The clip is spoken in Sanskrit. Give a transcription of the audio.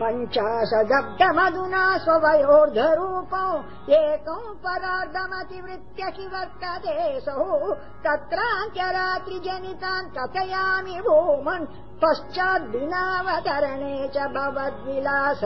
पञ्चाशदब्दमधुना स्ववयोर्धरूपौ एकौ एकम् परार्धमतिवृत्त्य हि वर्तते सौ तत्रान्त्यरात्रिजनितान् कथयामि भूमन्। पश्चाद्दिनावतरणे च भवद्विलास।